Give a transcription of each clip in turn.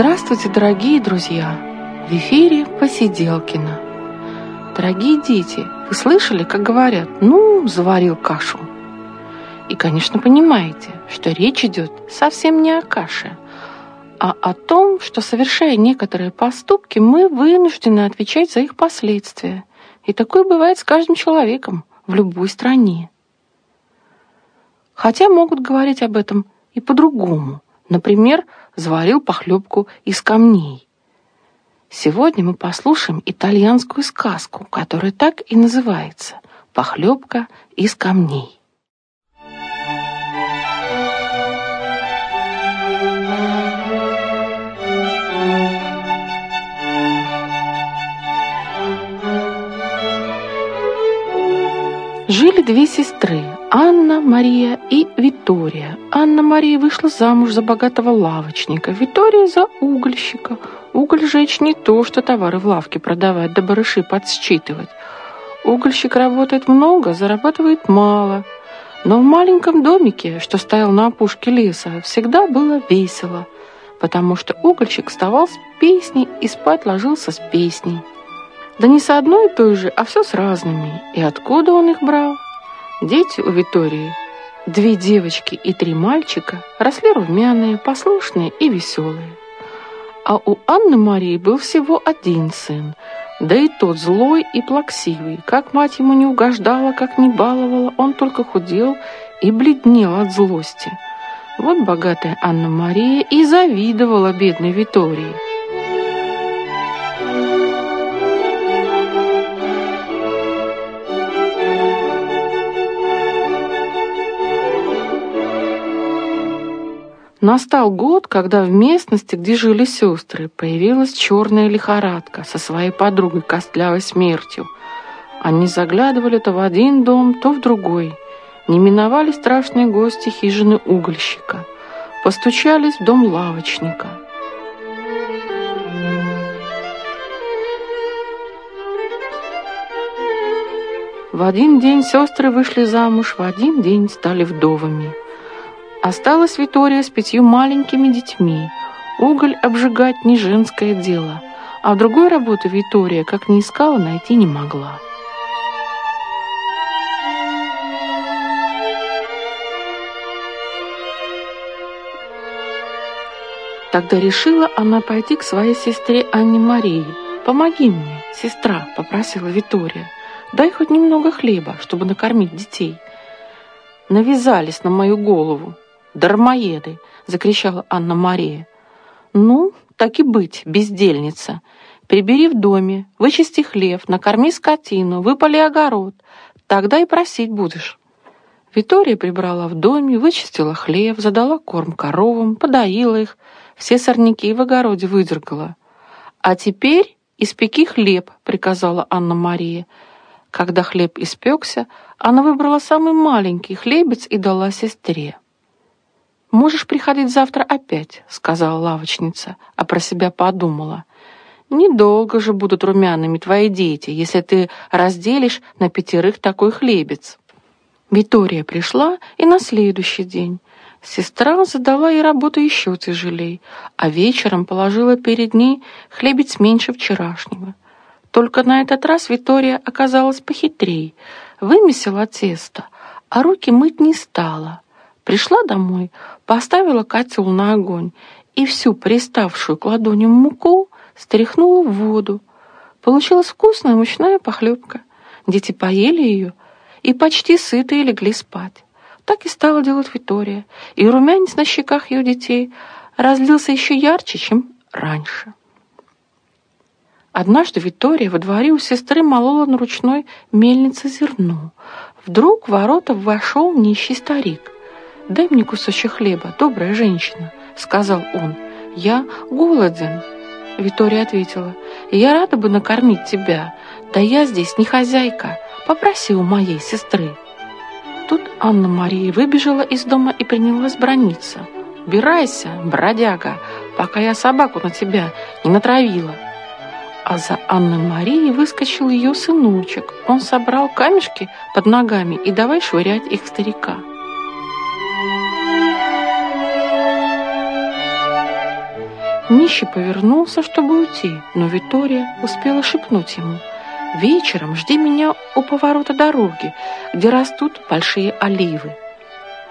Здравствуйте, дорогие друзья! В эфире Посиделкина. Дорогие дети, вы слышали, как говорят «ну, заварил кашу»? И, конечно, понимаете, что речь идет совсем не о каше, а о том, что, совершая некоторые поступки, мы вынуждены отвечать за их последствия. И такое бывает с каждым человеком в любой стране. Хотя могут говорить об этом и по-другому. Например, заварил похлебку из камней. Сегодня мы послушаем итальянскую сказку, которая так и называется «Похлебка из камней». Жили две сестры, Анна, Мария и Виктория. Анна Мария вышла замуж за богатого лавочника, Виктория за угольщика. Уголь жечь не то, что товары в лавке продавать, да барыши подсчитывать. Угольщик работает много, зарабатывает мало. Но в маленьком домике, что стоял на опушке леса, всегда было весело, потому что угольщик вставал с песней и спать ложился с песней. Да не с одной и той же, а все с разными. И откуда он их брал? Дети у Витории, две девочки и три мальчика, росли румяные, послушные и веселые. А у Анны Марии был всего один сын, да и тот злой и плаксивый. Как мать ему не угождала, как не баловала, он только худел и бледнел от злости. Вот богатая Анна Мария и завидовала бедной Витории. Настал год, когда в местности, где жили сестры, появилась черная лихорадка со своей подругой костлявой смертью. Они заглядывали то в один дом, то в другой. Не миновали страшные гости хижины угольщика. Постучались в дом лавочника. В один день сестры вышли замуж, в один день стали вдовами. Осталась Витория с пятью маленькими детьми. Уголь обжигать не женское дело, а другой работы Витория, как ни искала, найти не могла. Тогда решила она пойти к своей сестре Анне Марии. «Помоги мне, сестра», — попросила Витория. «Дай хоть немного хлеба, чтобы накормить детей». Навязались на мою голову, «Дармоеды!» — закричала Анна-Мария. «Ну, так и быть, бездельница. Прибери в доме, вычисти хлев, накорми скотину, выпали огород. Тогда и просить будешь». Витория прибрала в доме, вычистила хлев, задала корм коровам, подоила их, все сорняки в огороде выдергала. «А теперь испеки хлеб», — приказала Анна-Мария. Когда хлеб испекся, она выбрала самый маленький хлебец и дала сестре. «Можешь приходить завтра опять», — сказала лавочница, а про себя подумала. «Недолго же будут румяными твои дети, если ты разделишь на пятерых такой хлебец». Витория пришла и на следующий день. Сестра задала ей работу еще тяжелей, а вечером положила перед ней хлебец меньше вчерашнего. Только на этот раз Витория оказалась похитрей, вымесила тесто, а руки мыть не стала — Пришла домой, поставила котел на огонь и всю приставшую к ладоням муку стряхнула в воду. Получилась вкусная мучная похлебка. Дети поели ее и почти сытые легли спать. Так и стала делать Витория, и румянец на щеках ее детей разлился еще ярче, чем раньше. Однажды Витория во дворе у сестры молола на ручной мельнице зерно. Вдруг в ворота вошел нищий старик. «Дай мне кусочек хлеба, добрая женщина», — сказал он. «Я голоден». Витория ответила, «Я рада бы накормить тебя, да я здесь не хозяйка, попроси у моей сестры». Тут Анна-Мария выбежала из дома и принялась брониться. «Убирайся, бродяга, пока я собаку на тебя не натравила». А за Анной-Марией выскочил ее сыночек. Он собрал камешки под ногами и давай швырять их в старика. Нищий повернулся, чтобы уйти, но Витория успела шепнуть ему. «Вечером жди меня у поворота дороги, где растут большие оливы».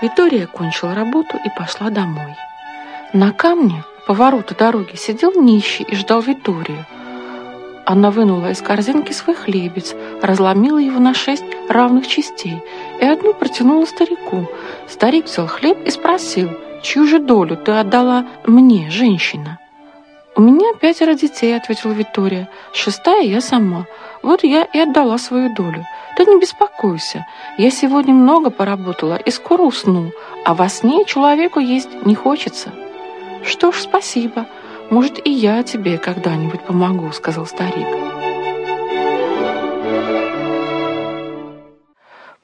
Витория кончила работу и пошла домой. На камне поворота дороги сидел нищий и ждал Виторию. Она вынула из корзинки свой хлебец, разломила его на шесть равных частей и одну протянула старику. Старик взял хлеб и спросил, чью же долю ты отдала мне, женщина? «У меня пятеро детей», — ответила Виктория. «Шестая я сама. Вот я и отдала свою долю. Ты не беспокойся. Я сегодня много поработала и скоро усну, а во сне человеку есть не хочется». «Что ж, спасибо. Может, и я тебе когда-нибудь помогу», — сказал старик.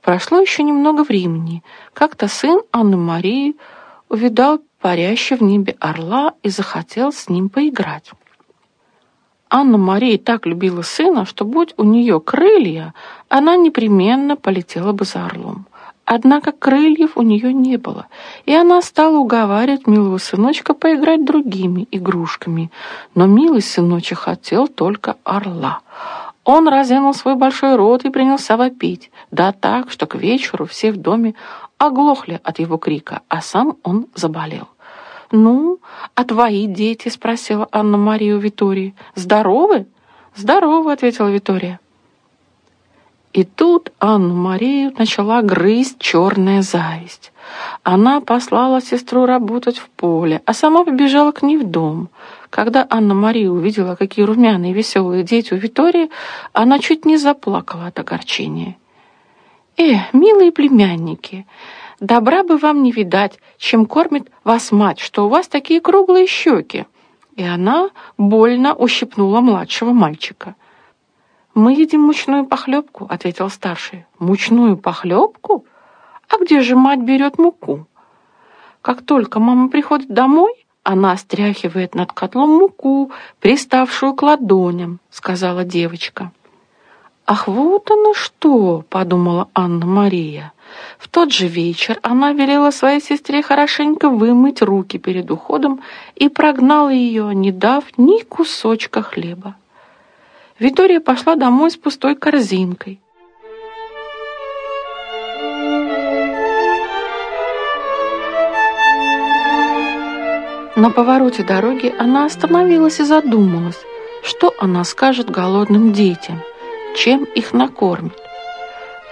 Прошло еще немного времени. Как-то сын Анны Марии увидал парящий в небе орла и захотел с ним поиграть. Анна Мария так любила сына, что будь у нее крылья, она непременно полетела бы за орлом. Однако крыльев у нее не было, и она стала уговаривать милого сыночка поиграть другими игрушками. Но милый сыночек хотел только орла. Он разинул свой большой рот и принялся вопить, да так, что к вечеру все в доме оглохли от его крика, а сам он заболел. «Ну, а твои дети?» — спросила Анна-Мария у Витории. «Здоровы?» «Здоровы», — ответила Витория. И тут Анну-Марию начала грызть черная зависть. Она послала сестру работать в поле, а сама побежала к ней в дом. Когда Анна-Мария увидела, какие румяные и веселые дети у Витории, она чуть не заплакала от огорчения. «Э, милые племянники, добра бы вам не видать, чем кормит вас мать, что у вас такие круглые щеки!» И она больно ущипнула младшего мальчика. «Мы едим мучную похлебку», — ответил старший. «Мучную похлебку? А где же мать берет муку?» Как только мама приходит домой, она стряхивает над котлом муку, приставшую к ладоням, сказала девочка. «Ах, вот оно что!» — подумала Анна-Мария. В тот же вечер она велела своей сестре хорошенько вымыть руки перед уходом и прогнала ее, не дав ни кусочка хлеба. Виктория пошла домой с пустой корзинкой. На повороте дороги она остановилась и задумалась, что она скажет голодным детям, чем их накормит.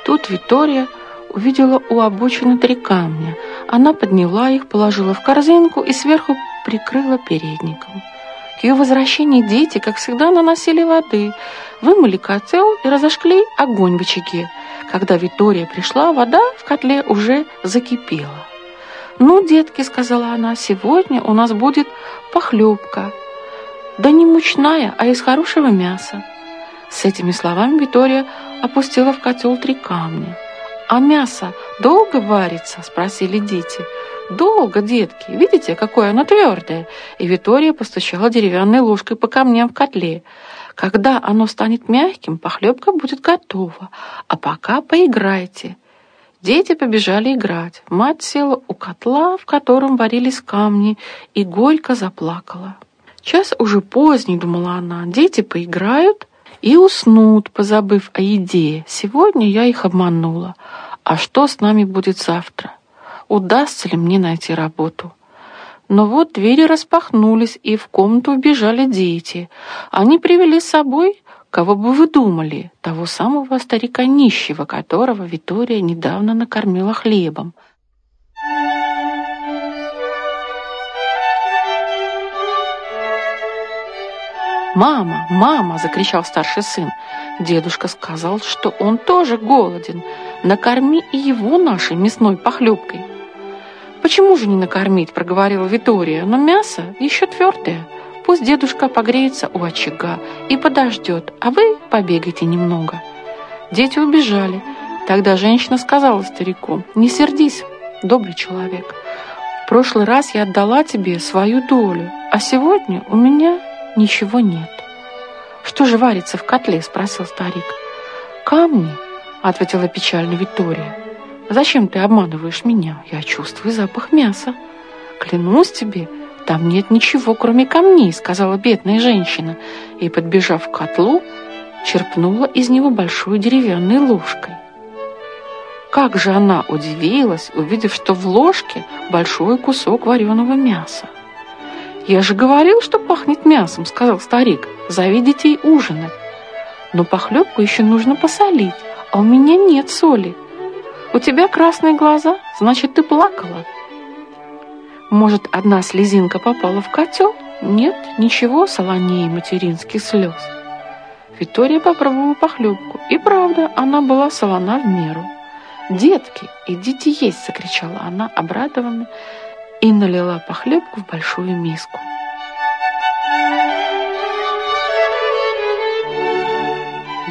Тут Виктория увидела у обочины три камня. Она подняла их, положила в корзинку и сверху прикрыла передником. К ее возвращении дети, как всегда, наносили воды, вымыли котел и разожгли огонь в очаге. Когда Виктория пришла, вода в котле уже закипела. «Ну, детки», — сказала она, — «сегодня у нас будет похлебка. Да не мучная, а из хорошего мяса». С этими словами Виктория опустила в котел три камня. «А мясо долго варится?» — спросили дети. Долго, детки. Видите, какое оно твердое? И Витория постучала деревянной ложкой по камням в котле. Когда оно станет мягким, похлебка будет готова. А пока поиграйте. Дети побежали играть. Мать села у котла, в котором варились камни, и горько заплакала. Час уже поздний, думала она. Дети поиграют и уснут, позабыв о еде. Сегодня я их обманула. А что с нами будет завтра? удастся ли мне найти работу. Но вот двери распахнулись, и в комнату вбежали дети. Они привели с собой, кого бы вы думали, того самого старика нищего, которого Витория недавно накормила хлебом. «Мама! Мама!» — закричал старший сын. Дедушка сказал, что он тоже голоден. Накорми и его нашей мясной похлебкой. «Почему же не накормить?» – проговорила Витория. «Но мясо еще твердое. Пусть дедушка погреется у очага и подождет, а вы побегайте немного». Дети убежали. Тогда женщина сказала старику, «Не сердись, добрый человек. В прошлый раз я отдала тебе свою долю, а сегодня у меня ничего нет». «Что же варится в котле?» – спросил старик. «Камни», – ответила печально Виктория. Зачем ты обманываешь меня? Я чувствую запах мяса. Клянусь тебе, «Там нет ничего, кроме камней», — сказала бедная женщина, и, подбежав к котлу, черпнула из него большой деревянной ложкой. Как же она удивилась, увидев, что в ложке большой кусок вареного мяса. «Я же говорил, что пахнет мясом», — сказал старик. «Зови детей ужинать. Но похлебку еще нужно посолить, а у меня нет соли. У тебя красные глаза, значит, ты плакала». Может, одна слезинка попала в котел? Нет, ничего солонее материнских слез. Виктория попробовала похлебку, и правда, она была солона в меру. «Детки, идите есть!» – закричала она, обрадованная, и налила похлебку в большую миску.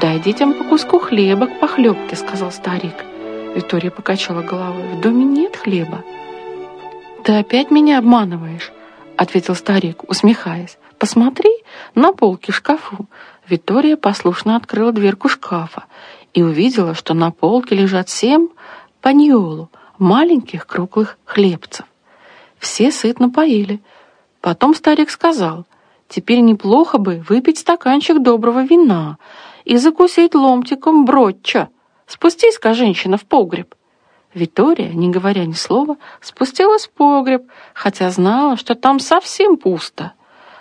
«Дай детям по куску хлеба к похлебке», – сказал старик. Виктория покачала головой. «В доме нет хлеба». «Ты опять меня обманываешь?» – ответил старик, усмехаясь. «Посмотри на полке в шкафу». Виктория послушно открыла дверку шкафа и увидела, что на полке лежат семь паньолу, маленьких круглых хлебцев. Все сытно поели. Потом старик сказал, теперь неплохо бы выпить стаканчик доброго вина и закусить ломтиком бродча. Спустись-ка, женщина, в погреб. Виктория, не говоря ни слова, спустилась в погреб, хотя знала, что там совсем пусто.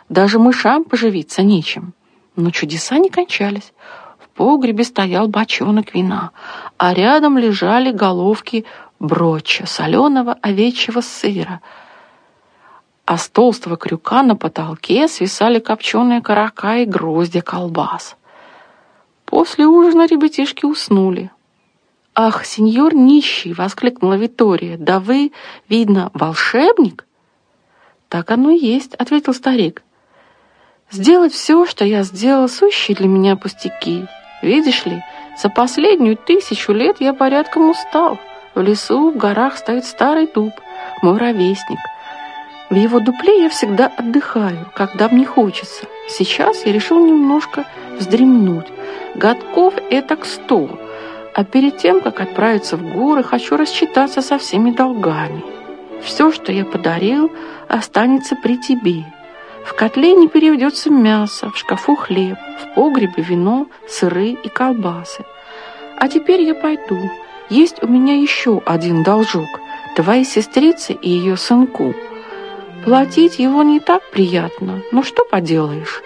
Даже мышам поживиться нечем. Но чудеса не кончались погребе стоял бочонок вина, а рядом лежали головки броча, соленого овечьего сыра. А с толстого крюка на потолке свисали копченые карака и гроздья колбас. После ужина ребятишки уснули. «Ах, сеньор нищий!» — воскликнула Витория. «Да вы, видно, волшебник?» «Так оно и есть», — ответил старик. «Сделать все, что я сделал, сущие для меня пустяки. Видишь ли, за последнюю тысячу лет я порядком устал. В лесу, в горах стоит старый дуб, мой ровесник. В его дупле я всегда отдыхаю, когда мне хочется. Сейчас я решил немножко вздремнуть. Годков это к сто. А перед тем, как отправиться в горы, хочу рассчитаться со всеми долгами. Все, что я подарил, останется при тебе. В котле не переведется мясо, в шкафу хлеб, в погребе вино, сыры и колбасы. А теперь я пойду. Есть у меня еще один должок. Твоей сестрице и ее сынку. Платить его не так приятно, но что поделаешь.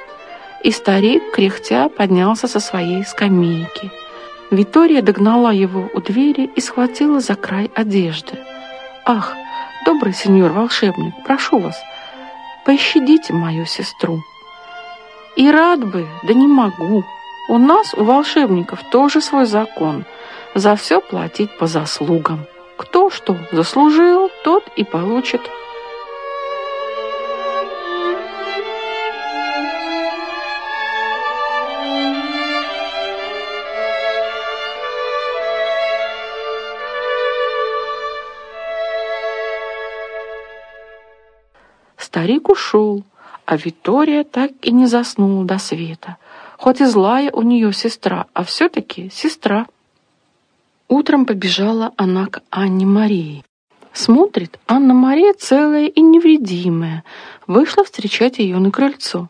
И старик, кряхтя, поднялся со своей скамейки. Витория догнала его у двери и схватила за край одежды. «Ах, добрый сеньор-волшебник, прошу вас, пощадите мою сестру». И рад бы, да не могу. У нас, у волшебников, тоже свой закон. За все платить по заслугам. Кто что заслужил, тот и получит. Старик ушел, а Виктория так и не заснула до света. Хоть и злая у нее сестра, а все-таки сестра. Утром побежала она к Анне Марии. Смотрит, Анна-Мария целая и невредимая. Вышла встречать ее на крыльцо.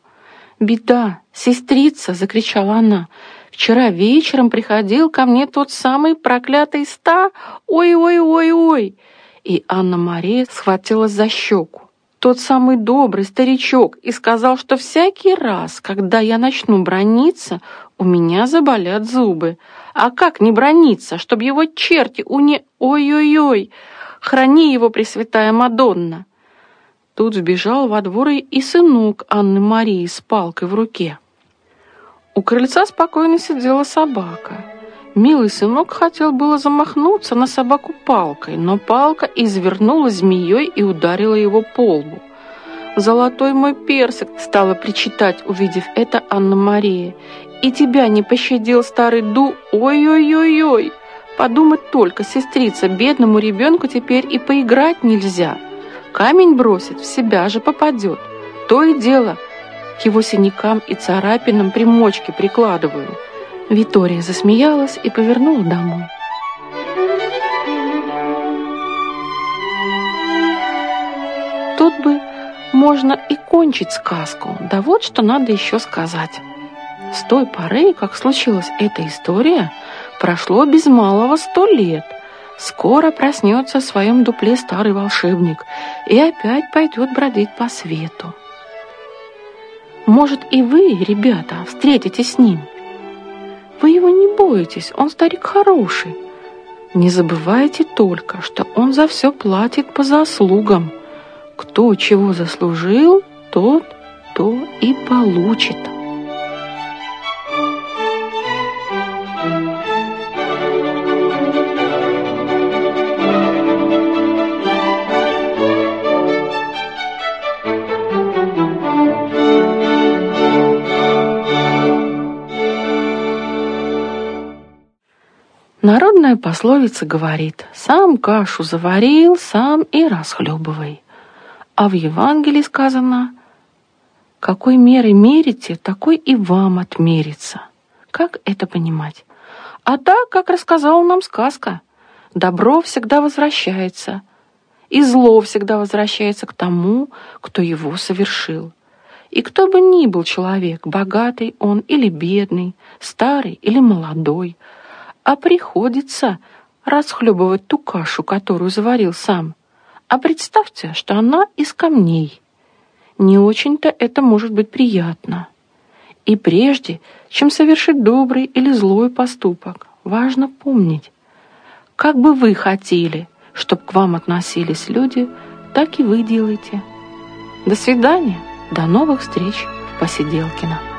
«Беда! Сестрица!» — закричала она. «Вчера вечером приходил ко мне тот самый проклятый ста! Ой-ой-ой-ой!» И Анна-Мария схватилась за щеку тот самый добрый старичок и сказал, что всякий раз, когда я начну брониться, у меня заболят зубы. А как не брониться, чтобы его черти уне... Ой-ой-ой! Храни его, Пресвятая Мадонна!» Тут сбежал во двор и сынок Анны Марии с палкой в руке. У крыльца спокойно сидела собака. Милый сынок хотел было замахнуться на собаку палкой, но палка извернулась змеей и ударила его по лбу. «Золотой мой персик!» — стала причитать, увидев это Анна-Мария. «И тебя не пощадил старый ду... Ой-ой-ой-ой! Подумать только, сестрица, бедному ребенку теперь и поиграть нельзя. Камень бросит, в себя же попадет. То и дело, к его синякам и царапинам примочки прикладываю». Витория засмеялась и повернула домой. Тут бы можно и кончить сказку. Да вот что надо еще сказать. С той поры, как случилась эта история, прошло без малого сто лет. Скоро проснется в своем дупле старый волшебник и опять пойдет бродить по свету. Может, и вы, ребята, встретитесь с ним. Вы его не бойтесь, он старик хороший. Не забывайте только, что он за все платит по заслугам. Кто чего заслужил, тот то и получит. Народная пословица говорит «сам кашу заварил, сам и расхлебывай». А в Евангелии сказано «какой мерой мерите, такой и вам отмерится». Как это понимать? А так, как рассказала нам сказка, добро всегда возвращается, и зло всегда возвращается к тому, кто его совершил. И кто бы ни был человек, богатый он или бедный, старый или молодой – а приходится расхлебывать ту кашу, которую заварил сам. А представьте, что она из камней. Не очень-то это может быть приятно. И прежде, чем совершить добрый или злой поступок, важно помнить, как бы вы хотели, чтобы к вам относились люди, так и вы делайте. До свидания, до новых встреч в Посиделкино.